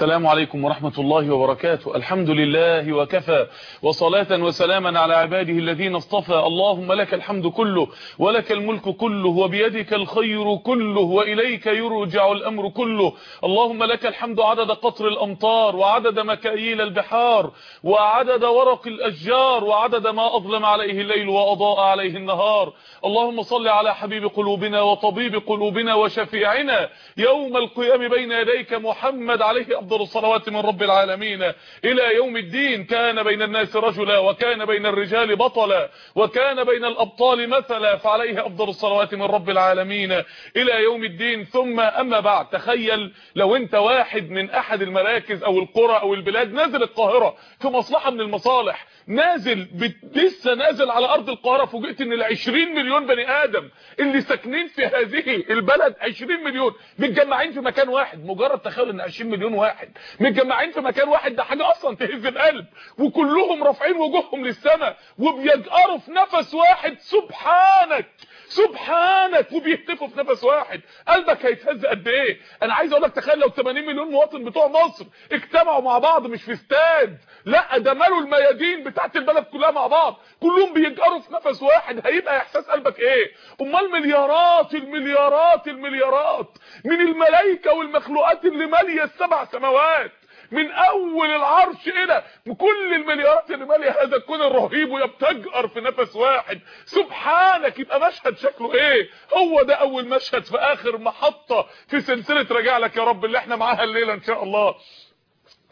السلام عليكم ورحمة الله وبركاته. الحمد لله وكفى. وصلاة وسلاما على عباده الذين اصطفى. اللهم لك الحمد كله ولك الملك كله وبيدك الخير كله وإليك يرجع الأمر كله. اللهم لك الحمد عدد قطر الأمطار وعدد مكاييل البحار وعدد ورق الأشجار وعدد ما أظلم عليه الليل وأضاء عليه النهار. اللهم صل على حبيب قلوبنا وطبيب قلوبنا وشفيعنا يوم القيام بين يديك محمد عليه أفضل الصلوات من رب العالمين إلى يوم الدين. كان بين الناس رجلا وكان بين الرجال بطلا وكان بين الأبطال مثلا فعليه أفضل الصلوات من رب العالمين إلى يوم الدين. ثم أما بعد تخيل لو أنت واحد من أحد المراكز أو القرى أو البلاد نازل القاهرة في مصلحة من المصالح نازل. لسه نازل على أرض القاهرة فوجئت إن ال20 مليون بني آدم اللي ساكنين في هذه البلد 20 مليون متجمعين في مكان واحد. مجرد تخيل إن 20 مليون واحد. متجمعين في مكان واحد ده حاجة أصلا تهز القلب. وكلهم رافعين وجوههم للسماء وبيجأروا في نفس واحد. سبحانك! سبحانك وبيهتفوا في نفس واحد. قلبك هيتهز قد إيه؟ أنا عايز أقول لك تخيل لو 80 مليون مواطن بتوع مصر اجتمعوا مع بعض مش في استاد. لا ده مالوا الميادين بتاعت البلد كلها مع بعض. كلهم بيجأروا في نفس واحد. هيبقى إحساس قلبك إيه؟ أمال مليارات المليارات المليارات. من الملائكة والمخلوقات اللي مالية السبع سماوات. من أول العرش إلى كل المليارات اللي ماليه هذا الكون الرهيب وهي بتجأر في نفس واحد. سبحانك يبقى مشهد شكله إيه؟ هو ده أول مشهد في آخر محطة في سلسلة راجع لك يا رب اللي إحنا معاها الليلة إن شاء الله.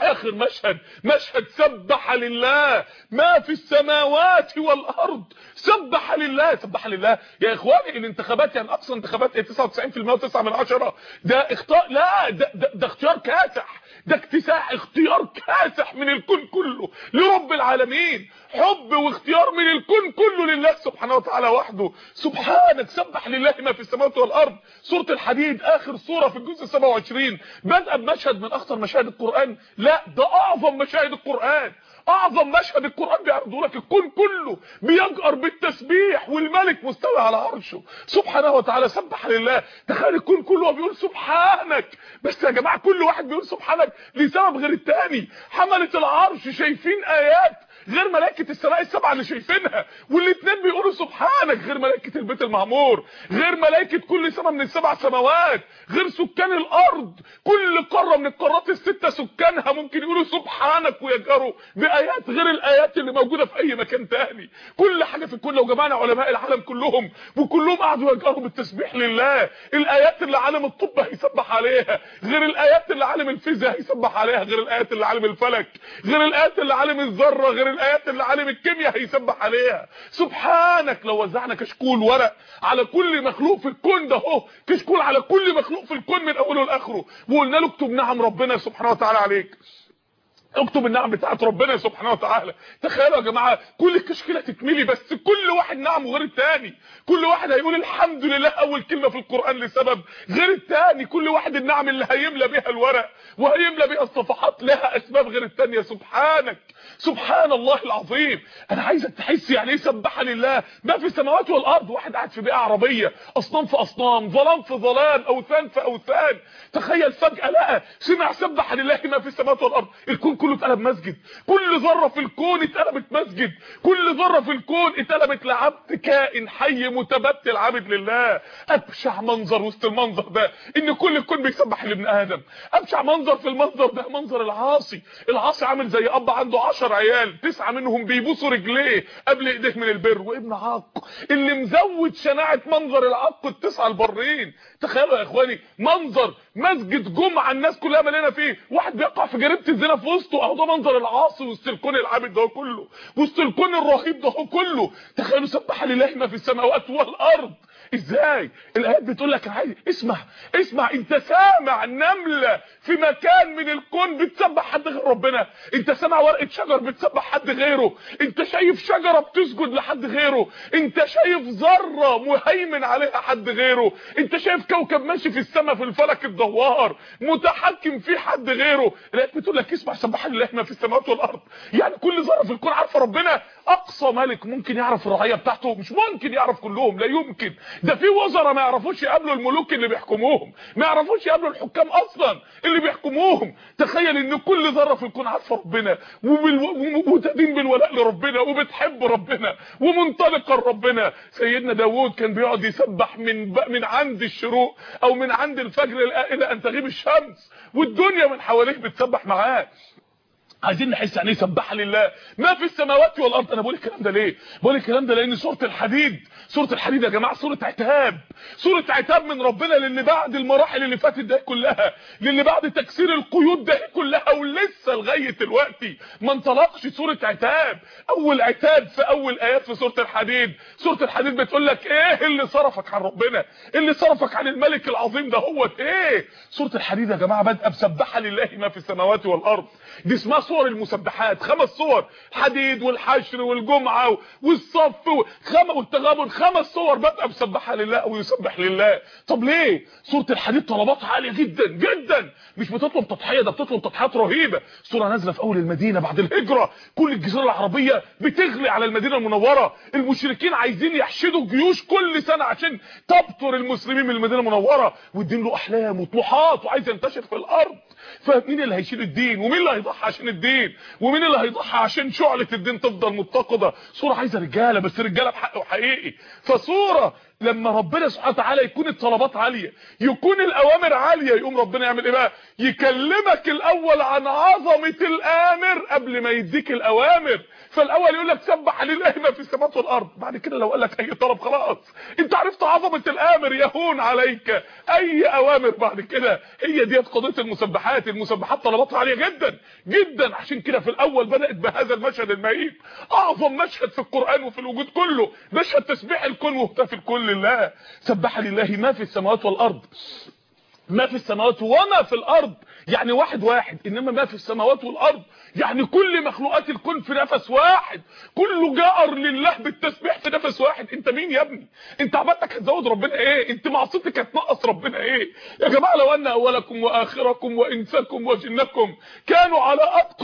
آخر مشهد مشهد سبح لله. ما في السماوات والأرض. سبح لله سبح لله. يا إخواني الانتخابات يعني أقصى انتخابات إيه 99% و9 من 10 ده اختار لا ده, ده, ده اختيار كاسح. ده اكتساح اختيار كاسح من الكون كله. لرب العالمين. حب واختيار من الكون كله لله سبحانه وتعالى وحده. سبحانك سبح لله ما في السماوات والأرض. سورة الحديد آخر سورة في الجزء 27 بدأ بمشهد من أخطر مشاهد القرآن. لا ده أعظم مشاهد القرآن. أعظم مشهد القرآن بيعرضه لك الكون كله بيجأر بالتسبيح والملك مستوي على عرشه. سبحانه وتعالى سبح لله. تخيل الكون كله بيقول سبحانك. بس يا جماعة كل واحد بيقول سبحانك لسبب غير التاني. حملة العرش شايفين آيات. غير ملائكة السماء السبعة اللي شايفينها والاثنين بيقولوا سبحانك غير ملائكة البيت المعمور غير ملائكة كل سماء من السبع سماوات غير سكان الأرض. كل قارة من القارات الستة سكانها ممكن يقولوا سبحانك ويجروا بآيات غير الآيات اللي موجودة في أي مكان تاني. كل حاجة في الكون لو جمعنا علماء العالم كلهم وكلهم قعدوا يجروا بالتسبيح لله الآيات اللي عالم الطب هيسبح عليها غير الآيات اللي عالم الفيزياء هيسبح عليها غير الآيات اللي عالم الفلك غير الآيات اللي عالم الذرة غير الآيات اللي عالم الكيمياء هيسبح عليها. سبحانك لو وزعنا كشكول ورق على كل مخلوق في الكون ده اهو. كشكول على كل مخلوق في الكون من أوله لآخره. وقلنا له اكتب نعم ربنا سبحانه وتعالى عليك. اكتب النعم بتاعت ربنا سبحانه وتعالى. تخيلوا يا جماعة كل الكشكيله تتملي بس كل واحد نعم غير التاني. كل واحد هيقول الحمد لله أول كلمة في القرآن لسبب غير التاني. كل واحد النعم اللي هيملى بيها الورق وهيملى بيها الصفحات لها أسباب غير التانية. سبحانك سبحان الله العظيم. أنا عايزك تحس يعني إيه سبح لله؟ ما في السماوات والأرض واحد قاعد في بيئة عربية أصنام في أصنام ظلام في ظلام أوثان في أوثان. تخيل فجأة لقى سمع سبح لله ما في السماوات والأرض. الكون كله اتقلب مسجد. كل ذرة في الكون اتقلبت مسجد. كل ذرة في الكون اتقلبت لعبد كائن حي متبتل عابد لله. أبشع منظر وسط المنظر ده. إن كل الكون بيسبح لابن آدم. أبشع منظر في المنظر ده. منظر العاصي. العاصي عامل زي أب عنده 10 عيال. تسعة منهم بيبوسوا رجليه قبل ايديه من البر. وابن عاق. اللي مزود شناعة منظر العاق التسعة البرين. تخيلوا يا إخواني منظر مسجد جمعة الناس كلها مليانة فيه. واحد بيقع في جريمة الزنا في وسطه اهو ده منظر العاصي وسط الكون العابد ده كله وسط الكون الرهيب ده كله. تخيلوا سبح لله ما في السماوات والأرض. إزاي؟ الآيات بتقول لك عايز اسمع اسمع. أنت سامع نمله في مكان من الكون بتسبح حد غير ربنا. أنت سامع ورقة شجر بتسبح حد غيره. أنت شايف شجرة بتسجد لحد غيره. أنت شايف ذرة مهيمن عليها حد غيره. أنت شايف كوكب ماشي في السماء في الفلك الدوار متحكم فيه حد غيره. الآيات بتقول لك اسمع سبح لله ما في السماوات والأرض. يعني كل ذرة في الكون عارفة ربنا. أقصى ملك ممكن يعرف الرعية بتاعته مش ممكن يعرف كلهم لا يمكن. ده في وزراء ما يعرفوش يقابلوا الملوك اللي بيحكموهم ما يعرفوش يقابلوا الحكام أصلا اللي بيحكموهم. تخيل إن كل ذرة في الكون عارفة ربنا وتدين بالولاء لربنا وبتحب ربنا ومنطلقة لربنا. سيدنا داوود كان بيقعد يسبح من من عند الشروق أو من عند الفجر إلى أن تغيب الشمس. والدنيا من حواليه بتسبح معاه. عايزين نحس يعني إيه سبح لله؟ ما في السماوات والأرض. أنا بقول الكلام ده ليه؟ بقول الكلام ده لأن سورة الحديد سورة الحديد يا جماعة سورة عتاب. سورة عتاب من ربنا للي بعد المراحل اللي فاتت ده كلها للي بعد تكسير القيود ده كلها ولسه لغاية دلوقتي. ما انطلقش سورة عتاب. أول عتاب في أول آيات في سورة الحديد. سورة الحديد بتقول لك إيه اللي صرفك عن ربنا؟ اللي صرفك عن الملك العظيم ده هو إيه؟ سورة الحديد يا جماعة بادئه بسبح لله ما في السماوات والأرض. دي اسمها صور المسبحات خمس صور الحديد والحشر والجمعة والصف والتغابن خمس صور بادئه مسبحه لله أو يسبح لله. طب ليه؟ سورة الحديد طلباتها عالية جدا جدا. مش بتطلب تضحية ده بتطلب تضحيات رهيبة. سورة نازلة في أول المدينة بعد الهجرة. كل الجزيرة العربية بتغلي على المدينة المنورة. المشركين عايزين يحشدوا جيوش كل سنة عشان تبطر المسلمين من المدينة المنورة والدين له أحلام وطموحات وعايز ينتشر في الأرض. فمين اللي هيشيل الدين؟ ومين اللي هيضحي عشان الدين ومين اللي هيضحي عشان شعلة الدين تفضل متقده صورة عايزة رجالة بس رجالة بحق وحقيقي. فصورة لما ربنا سبحانه وتعالى يكون الطلبات عالية يكون الأوامر عالية يقوم ربنا يعمل إيه بقى؟ يكلمك الأول عن عظمة الآمر قبل ما يديك الأوامر. فالأول يقول لك سبح لله ما في السماوات والأرض. بعد كده لو قال لك أي طلب خلاص. أنت عرفت عظمة الآمر يهون عليك. أي أوامر بعد كده؟ هي ديت قضية المسبحات. المسبحات طلباتها عالية جدا جدا. عشان كده في الأول بدأت بهذا المشهد المهيب. أعظم مشهد في القرآن وفي الوجود كله. مشهد تسبيح الكون وهتاف الكون. لله سبح لله ما في السماوات والأرض. ما في السماوات وما في الأرض. يعني واحد واحد إنما ما في السماوات والأرض. يعني كل مخلوقات الكون في نفس واحد. كله جار لله بالتسبيح في نفس واحد. أنت مين يا ابني؟ أنت عبادتك هتزود ربنا إيه؟ أنت معصيتك هتنقص ربنا إيه؟ يا جماعة لو أن أولكم وآخركم وانسكم وجنكم كانوا على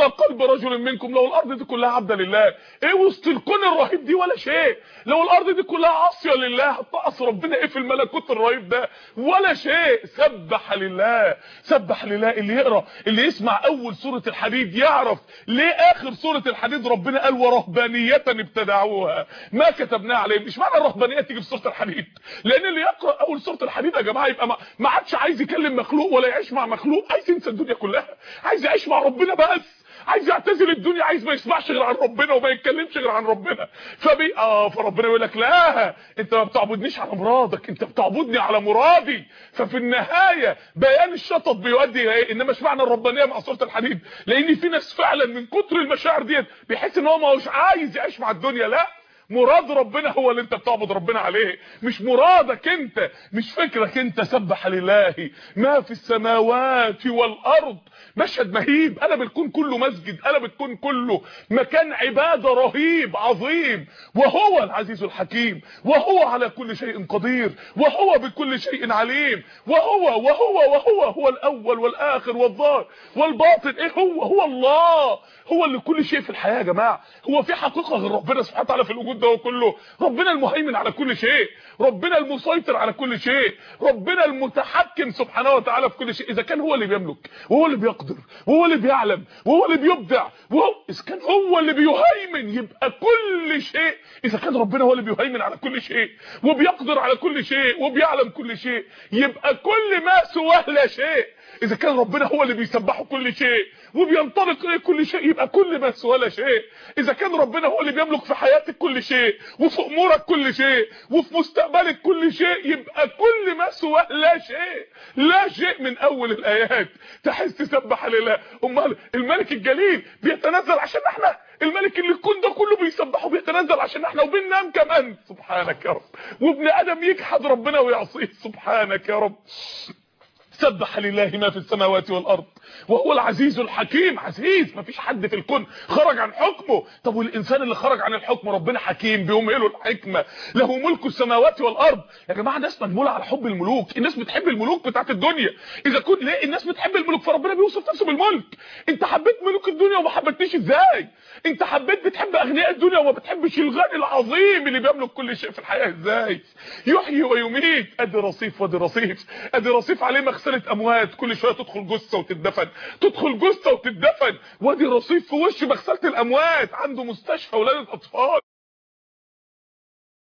قلب رجل منكم لو الأرض دي كلها عبدة لله. إيه وسط الكون الرهيب دي ولا شيء؟ لو الأرض دي كلها عاصية لله هتنقص ربنا إيه في الملكوت الرهيب ده؟ ولا شيء. سبح لله. سبح لله. اللي يقرأ اللي يسمع أول سورة الحديد يعرف ليه آخر سورة الحديد ربنا قال ورهبانية ابتدعوها. ما كتبناها عليهم. مش معنى الرهبانية تيجي في سورة الحديد. لأن اللي يقرأ أول سورة الحديد يا جماعة يبقى ما عادش عايز يكلم مخلوق ولا يعيش مع مخلوق. عايز ينسى الدنيا كلها. عايز يعيش مع ربنا بس. عايز يعتزل الدنيا عايز ما يسمعش غير عن ربنا وما يتكلمش غير عن ربنا. فبي آه فربنا يقول لك لا انت ما بتعبدنيش على مرادك انت بتعبدني على مرادي. ففي النهاية بيان الشطط بيؤدي إلى إيه؟ إنما اشمعنى الربانية مع سورة الحديد. لأن في ناس فعلا من كتر المشاعر ديت بيحس إن هو ما هوش عايز يعيش مع الدنيا لا. مراد ربنا هو اللي انت بتعبد ربنا عليه. مش مرادك انت مش فكرك انت سبح لله. ما في السماوات والأرض. مشهد مهيب. قلب الكون كله مسجد قلب الكون كله مكان عبادة رهيب عظيم. وهو العزيز الحكيم. وهو على كل شيء قدير. وهو بكل شيء عليم. وهو وهو وهو هو الأول والآخر والظاهر والباطن. إيه هو؟ هو الله. هو اللي كل شيء في الحياة يا جماعة. هو في حقيقة غير ربنا سبحانه وتعالى في الوجود. ده كله. ربنا المهيمن على كل شيء. ربنا المسيطر على كل شيء. ربنا المتحكم سبحانه وتعالى في كل شيء. إذا كان هو اللي بيملك وهو اللي بيقدر وهو اللي بيعلم وهو اللي بيبدع وهو إذا كان هو اللي بيهيمن يبقى كل شيء. إذا كان ربنا هو اللي بيهيمن على كل شيء وبيقدر على كل شيء وبيعلم كل شيء يبقى كل ما سواه لا شيء. إذا كان ربنا هو اللي بيسبحه كل شيء وبينطلق إليه كل شيء يبقى كل ما سواه لا شيء. إذا كان ربنا هو اللي بيملك في حياتك كل شيء وفي أمورك كل شيء وفي مستقبلك كل شيء يبقى كل ما سواه لا شيء. لا شيء من أول الآيات. تحس تسبح لله. أمال الملك الجليل بيتنزل عشان إحنا الملك اللي الكون ده كله بيسبحه بيتنزل عشان إحنا وبننام كمان. سبحانك يا رب. وابن آدم يجحد ربنا ويعصيه. سبحانك يا رب. سبح لله ما في السماوات والأرض وهو العزيز الحكيم. عزيز مفيش حد في الكون خرج عن حكمه. طب والإنسان اللي خرج عن الحكم ربنا حكيم بيمهله الحكمة. له ملك السماوات والأرض. يا جماعة الناس مجموله على حب الملوك. الناس بتحب الملوك بتاعت الدنيا. إذا كنت ليه الناس بتحب الملوك فربنا بيوصف نفسه بالملك. أنت حبيت ملوك الدنيا وما حبيتنيش إزاي؟ أنت حبيت بتحب أغنياء الدنيا وما بتحبش الغني العظيم اللي بيملك كل شيء في الحياة إزاي؟ يحيي ويميت. أدي رصيف وأدي رصيف. أدي رصيف عليه مغسله أموات كل شوية تدخل جثة وتدفن تدخل جثة وتدفن وادي رصيف في وش مغسلة الأموات. عنده مستشفى ولاده اطفال